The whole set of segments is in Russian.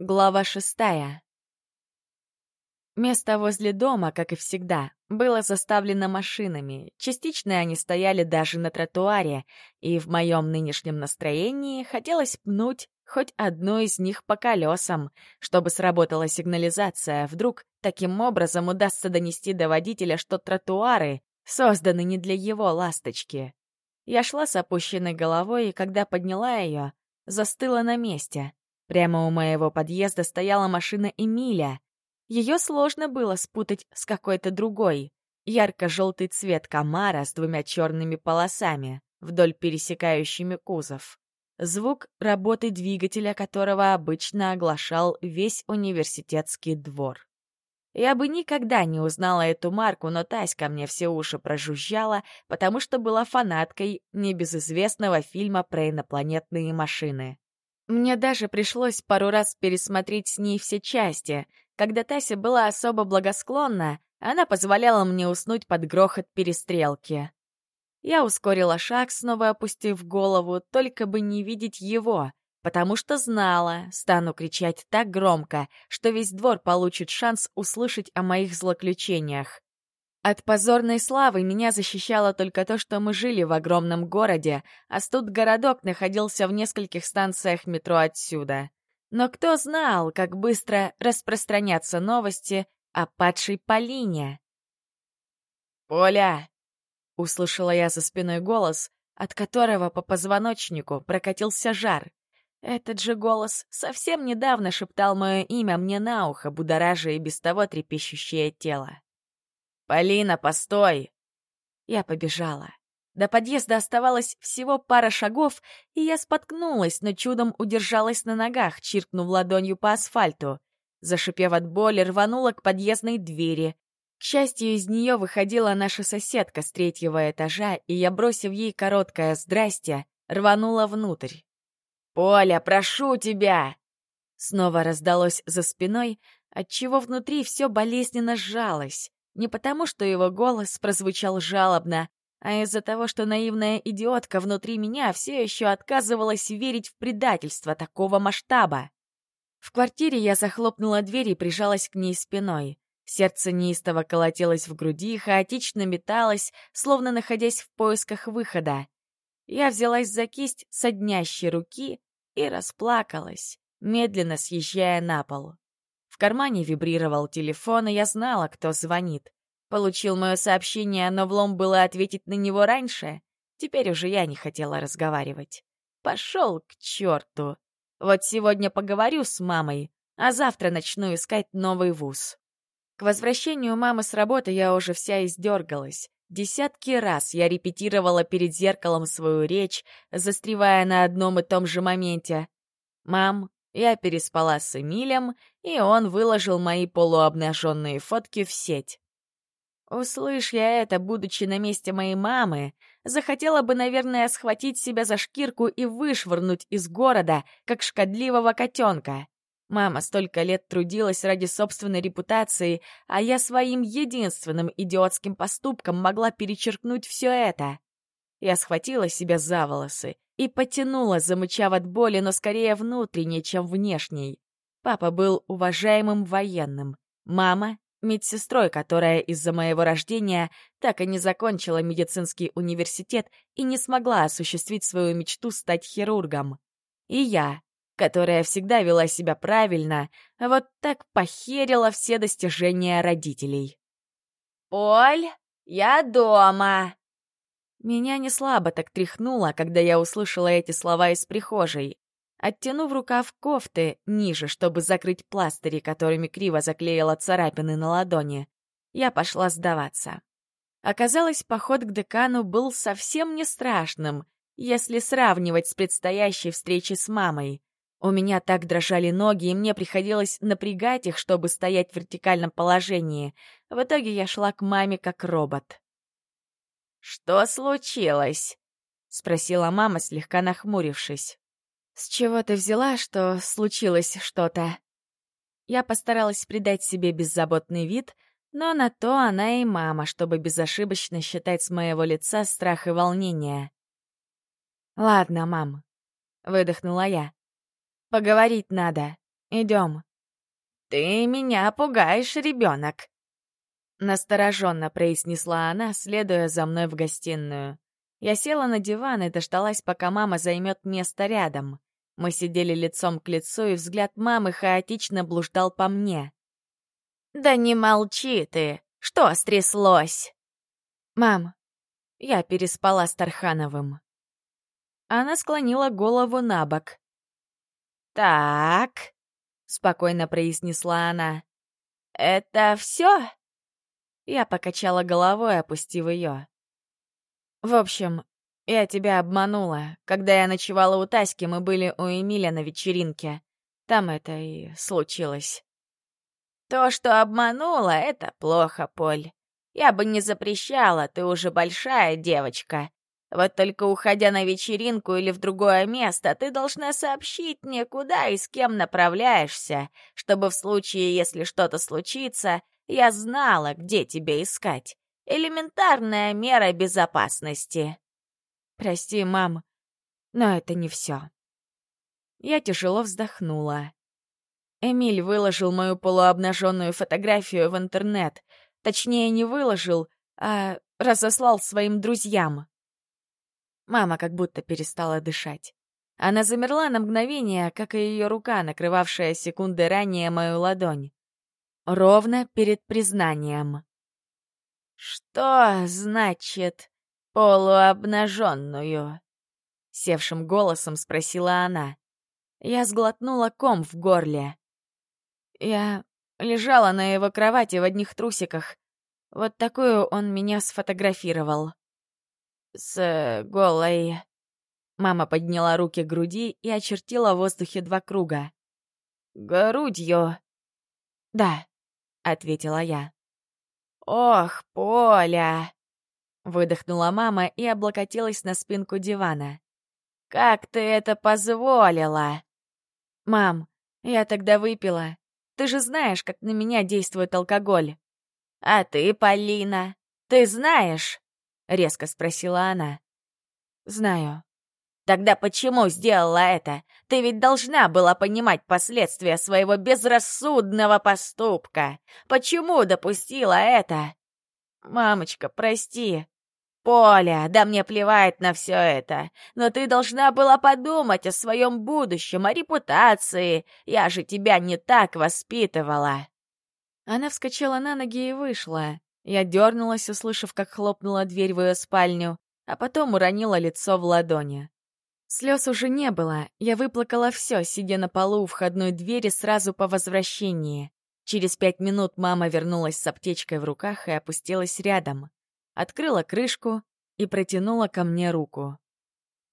Глава шестая. Место возле дома, как и всегда, было заставлено машинами. Частично они стояли даже на тротуаре, и в моем нынешнем настроении хотелось пнуть хоть одну из них по колесам, чтобы сработала сигнализация. Вдруг таким образом удастся донести до водителя, что тротуары созданы не для его ласточки. Я шла с опущенной головой, и когда подняла ее, застыла на месте — Прямо у моего подъезда стояла машина Эмиля. Ее сложно было спутать с какой-то другой. Ярко-желтый цвет комара с двумя черными полосами, вдоль пересекающими кузов. Звук работы двигателя, которого обычно оглашал весь университетский двор. Я бы никогда не узнала эту марку, но Таська мне все уши прожужжала, потому что была фанаткой небезызвестного фильма про инопланетные машины. Мне даже пришлось пару раз пересмотреть с ней все части. Когда Тася была особо благосклонна, она позволяла мне уснуть под грохот перестрелки. Я ускорила шаг, снова опустив голову, только бы не видеть его, потому что знала, стану кричать так громко, что весь двор получит шанс услышать о моих злоключениях. От позорной славы меня защищало только то, что мы жили в огромном городе, а студ-городок находился в нескольких станциях метро отсюда. Но кто знал, как быстро распространятся новости о падшей Полине? «Поля!» — услышала я за спиной голос, от которого по позвоночнику прокатился жар. Этот же голос совсем недавно шептал мое имя мне на ухо, будоража и без того трепещущее тело. «Полина, постой!» Я побежала. До подъезда оставалось всего пара шагов, и я споткнулась, но чудом удержалась на ногах, чиркнув ладонью по асфальту. Зашипев от боли, рванула к подъездной двери. К счастью, из нее выходила наша соседка с третьего этажа, и я, бросив ей короткое «здрасте», рванула внутрь. «Поля, прошу тебя!» Снова раздалось за спиной, отчего внутри все болезненно сжалось. Не потому, что его голос прозвучал жалобно, а из-за того, что наивная идиотка внутри меня все еще отказывалась верить в предательство такого масштаба. В квартире я захлопнула дверь и прижалась к ней спиной. Сердце неистово колотилось в груди, хаотично металось, словно находясь в поисках выхода. Я взялась за кисть соднящей руки и расплакалась, медленно съезжая на пол. В кармане вибрировал телефон, и я знала, кто звонит. Получил мое сообщение, но влом было ответить на него раньше. Теперь уже я не хотела разговаривать. Пошел к черту. Вот сегодня поговорю с мамой, а завтра начну искать новый вуз. К возвращению мамы с работы я уже вся издергалась. Десятки раз я репетировала перед зеркалом свою речь, застревая на одном и том же моменте. «Мам, я переспала с Эмилем, и он выложил мои полуобнаженные фотки в сеть. Услышь я это, будучи на месте моей мамы, захотела бы, наверное, схватить себя за шкирку и вышвырнуть из города, как шкодливого котенка. Мама столько лет трудилась ради собственной репутации, а я своим единственным идиотским поступком могла перечеркнуть все это. Я схватила себя за волосы и потянула, замычав от боли, но скорее внутренней, чем внешней. Папа был уважаемым военным, мама — медсестрой, которая из-за моего рождения так и не закончила медицинский университет и не смогла осуществить свою мечту стать хирургом. И я, которая всегда вела себя правильно, вот так похерила все достижения родителей. «Поль, я дома!» Меня не слабо так тряхнуло, когда я услышала эти слова из прихожей. Оттянув рукав кофты ниже, чтобы закрыть пластыри, которыми криво заклеила царапины на ладони, я пошла сдаваться. Оказалось, поход к декану был совсем не страшным, если сравнивать с предстоящей встречей с мамой. У меня так дрожали ноги, и мне приходилось напрягать их, чтобы стоять в вертикальном положении. В итоге я шла к маме как робот. «Что случилось?» — спросила мама, слегка нахмурившись. «С чего ты взяла, что случилось что-то?» Я постаралась придать себе беззаботный вид, но на то она и мама, чтобы безошибочно считать с моего лица страх и волнение. «Ладно, мам», — выдохнула я. «Поговорить надо. идем. «Ты меня пугаешь, ребенок!» Настороженно произнесла она, следуя за мной в гостиную. Я села на диван и дождалась, пока мама займет место рядом. Мы сидели лицом к лицу, и взгляд мамы хаотично блуждал по мне. «Да не молчи ты! Что стряслось?» «Мам, я переспала с Тархановым». Она склонила голову на бок. «Так», — спокойно произнесла она, — «это все?» Я покачала головой, опустив ее. «В общем, я тебя обманула. Когда я ночевала у Таськи, мы были у Эмиля на вечеринке. Там это и случилось». «То, что обманула, это плохо, Поль. Я бы не запрещала, ты уже большая девочка. Вот только уходя на вечеринку или в другое место, ты должна сообщить мне, куда и с кем направляешься, чтобы в случае, если что-то случится, я знала, где тебя искать. Элементарная мера безопасности. Прости, мам, но это не все. Я тяжело вздохнула. Эмиль выложил мою полуобнаженную фотографию в интернет. Точнее, не выложил, а разослал своим друзьям. Мама как будто перестала дышать. Она замерла на мгновение, как и ее рука, накрывавшая секунды ранее мою ладонь. Ровно перед признанием. «Что значит полуобнаженную?» Севшим голосом спросила она. Я сглотнула ком в горле. Я лежала на его кровати в одних трусиках. Вот такую он меня сфотографировал с голой...» Мама подняла руки к груди и очертила в воздухе два круга. «Грудью?» «Да», — ответила я. «Ох, Поля!» — выдохнула мама и облокотилась на спинку дивана. «Как ты это позволила?» «Мам, я тогда выпила. Ты же знаешь, как на меня действует алкоголь». «А ты, Полина, ты знаешь?» — резко спросила она. «Знаю». «Тогда почему сделала это? Ты ведь должна была понимать последствия своего безрассудного поступка. Почему допустила это?» «Мамочка, прости». «Поля, да мне плевать на все это, но ты должна была подумать о своем будущем, о репутации. Я же тебя не так воспитывала». Она вскочила на ноги и вышла. Я дернулась, услышав, как хлопнула дверь в ее спальню, а потом уронила лицо в ладони. Слез уже не было, я выплакала все, сидя на полу у входной двери сразу по возвращении. Через пять минут мама вернулась с аптечкой в руках и опустилась рядом. Открыла крышку и протянула ко мне руку.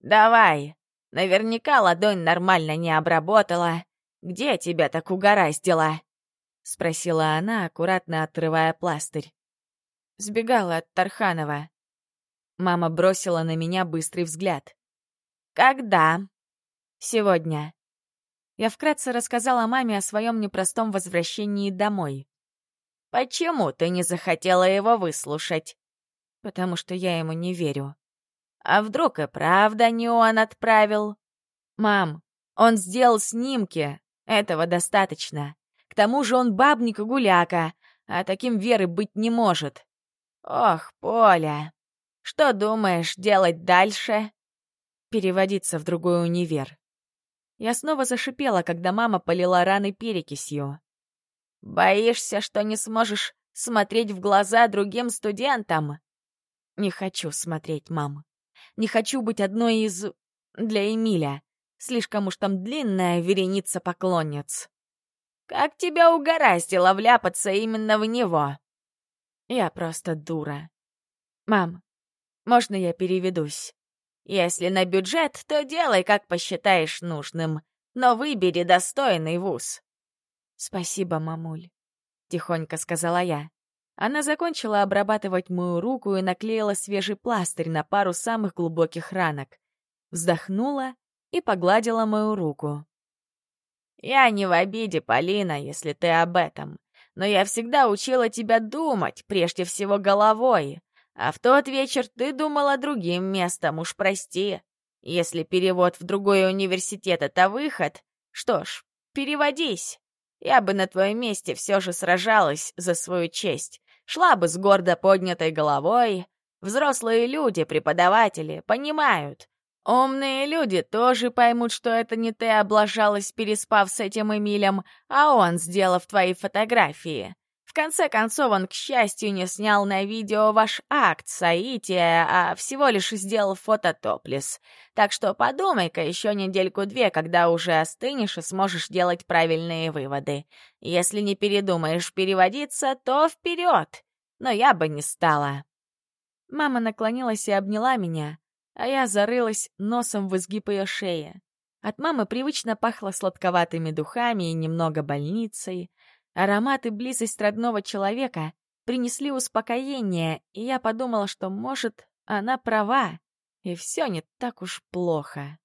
«Давай! Наверняка ладонь нормально не обработала. Где тебя так угораздило?» — спросила она, аккуратно отрывая пластырь. Сбегала от Тарханова. Мама бросила на меня быстрый взгляд. «Когда?» «Сегодня». Я вкратце рассказала маме о своем непростом возвращении домой. «Почему ты не захотела его выслушать?» «Потому что я ему не верю». «А вдруг и правда не он отправил?» «Мам, он сделал снимки. Этого достаточно. К тому же он бабник и гуляка, а таким веры быть не может. «Ох, Поля, что думаешь делать дальше?» Переводиться в другой универ. Я снова зашипела, когда мама полила раны перекисью. «Боишься, что не сможешь смотреть в глаза другим студентам?» «Не хочу смотреть, мам. Не хочу быть одной из... для Эмиля. Слишком уж там длинная вереница поклонниц». «Как тебя угораздило вляпаться именно в него?» Я просто дура. Мам, можно я переведусь? Если на бюджет, то делай, как посчитаешь нужным, но выбери достойный вуз. Спасибо, мамуль, тихонько сказала я. Она закончила обрабатывать мою руку и наклеила свежий пластырь на пару самых глубоких ранок. Вздохнула и погладила мою руку. «Я не в обиде, Полина, если ты об этом но я всегда учила тебя думать, прежде всего головой. А в тот вечер ты думала другим местом, уж прости. Если перевод в другой университет — это выход, что ж, переводись. Я бы на твоем месте все же сражалась за свою честь. Шла бы с гордо поднятой головой. Взрослые люди, преподаватели, понимают. Умные люди тоже поймут, что это не ты облажалась, переспав с этим Эмилем, а он, сделав твои фотографии. В конце концов, он, к счастью, не снял на видео ваш акт соития, а всего лишь сделал фото топлес. Так что подумай-ка еще недельку-две, когда уже остынешь и сможешь делать правильные выводы. Если не передумаешь переводиться, то вперед! Но я бы не стала. Мама наклонилась и обняла меня, а я зарылась носом в изгиб ее шеи. От мамы привычно пахло сладковатыми духами и немного больницей. Аромат и близость родного человека принесли успокоение, и я подумала, что, может, она права, и все не так уж плохо.